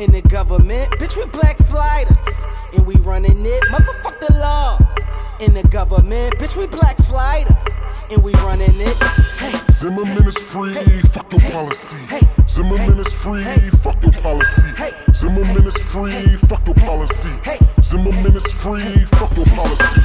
in the government. Bitch, we black flighters and we running it. Motherfuck the law in the government. Bitch, we black flighters and we running it. Hey. Zimmerman is free, hey. fuck your hey. policy. Hey. Zimmerman is free, fuck your policy. Zimmerman is free, fuck your policy. Zimmerman is free, fuck your policy.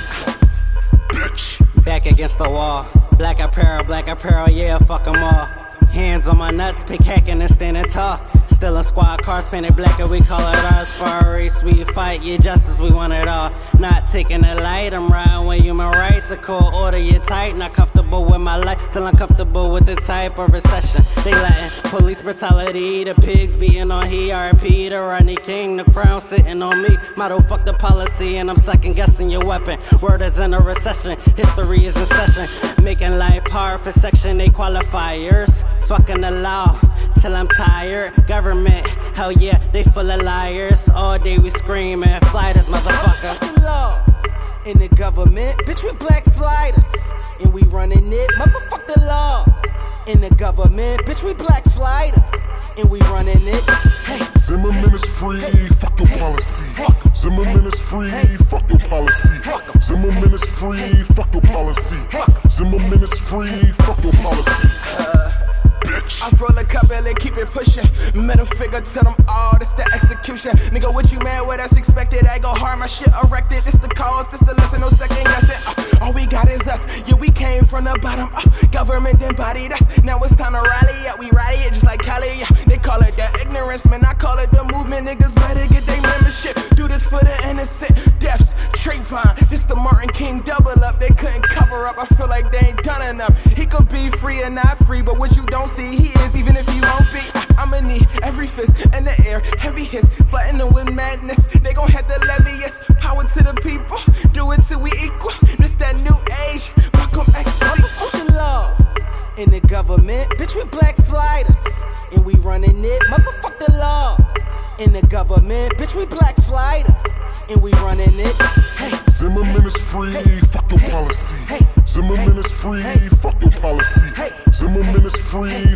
Bitch. Back against the wall. Black apparel, black apparel, yeah, fuck them all. Hands on my nuts, pick hacking and standing tall. Still a squad cars painted black and we call it ours for. We fight, yeah, justice, we want it all. Not taking the light, I'm riding with human rights. A cold order, you tight. Not comfortable with my life, till I'm comfortable with the type of recession. They letting police brutality, the pigs beating on he, RP, the Rodney King, the crown sitting on me. Motto, fuck the policy, and I'm second guessing your weapon. Word is in a recession, history is in session. Making life hard for section 8 qualifiers. Fucking the law till I'm tired. Government, hell yeah, they full of liars. All day we screaming, flighters, motherfucker. The law. In the government, bitch, we black flighters. And we running it. Motherfuck the law. In the government, bitch, we black flighters. And we running it. Hey. Zimmerman is free, fuck your policy. Zimmerman is free, fuck your policy. Zimmerman is free, fuck your policy. Zimmerman is free, fuck your policy. It pushing. Middle finger to them all, this the execution. Nigga, what you mad with? That's expected. I go hard, my shit erected. This the cause, this the lesson, no second guessing. Uh, all we got is us. Yeah, we came from the bottom. Uh, government embodied us. Now it's time to rally. Yeah, we rally it just like Cali. Yeah, they call it the ignorance, man. I call it the movement. Niggas better get their membership. Do this for the innocent. Deaths, Trayvon. This the Martin King double up. They couldn't cover up. I feel like they ain't done enough. He could be free and not free, but what you don't see, he is even if he won't fist in the air, heavy hits, flooding with madness. They gon' have the leviest power to the people. Do it till we equal. This that new age. Malcolm X. Motherfuck the law. In the government, bitch, we black flighters. And we running it. Motherfuck the law. In the government, bitch, we black flighters. And we running it. Hey. Zimmerman is free, fuck your policy. Zimmerman is free, fuck your policy. Zimmerman is free,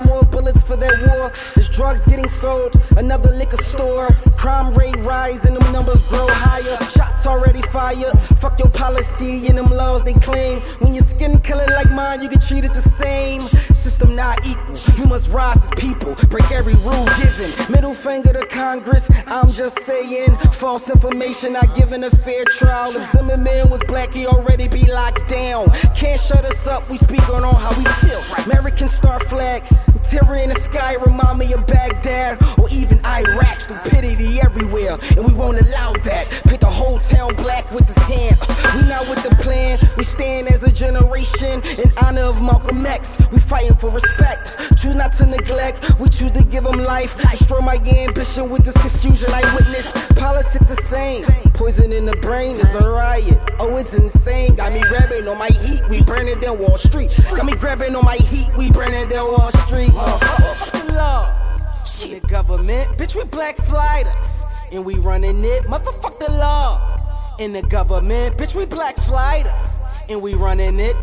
more bullets for that war. There's drugs getting sold, another liquor store. Crime rate rise and them numbers grow higher. Shots already fired. Fuck your policy and them laws they claim. When your skin color like mine, you get treated the same. System not equal. You must rise as people. Break every rule given. Middle finger to Congress. I'm just saying. False information not given a fair trial. If Zimmerman was black, he already be locked down. Can't shut us up. We speak on how we. American star flag. Terror in the sky remind me of Baghdad or even Iraq. Stupidity everywhere, and we won't allow that. Paint the whole town black with his hand. We not with the plan. We stand as a generation in honor of Malcolm X. We fighting for respect. Not to neglect. We choose to give him life. Destroy my ambition with this confusion I witness. Politics the same. Poison in the brain is a riot. Oh, it's insane. Got me grabbing on my heat. We burning down Wall Street. Got me grabbing on my heat. We burning down Wall Street. Uh, motherfuck the law. The government, bitch, we black flighters. And we running it. Motherfuck the law. In the government, bitch, we black flighters. And we running it.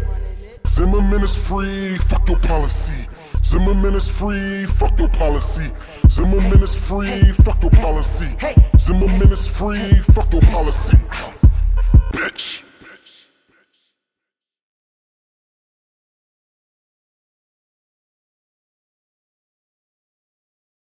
Zimmerman is free, fuck your policy. Zimmerman is free, fuck your policy. Zimmerman is free, fuck your policy. Zimmerman is free, fuck your policy. Bitch.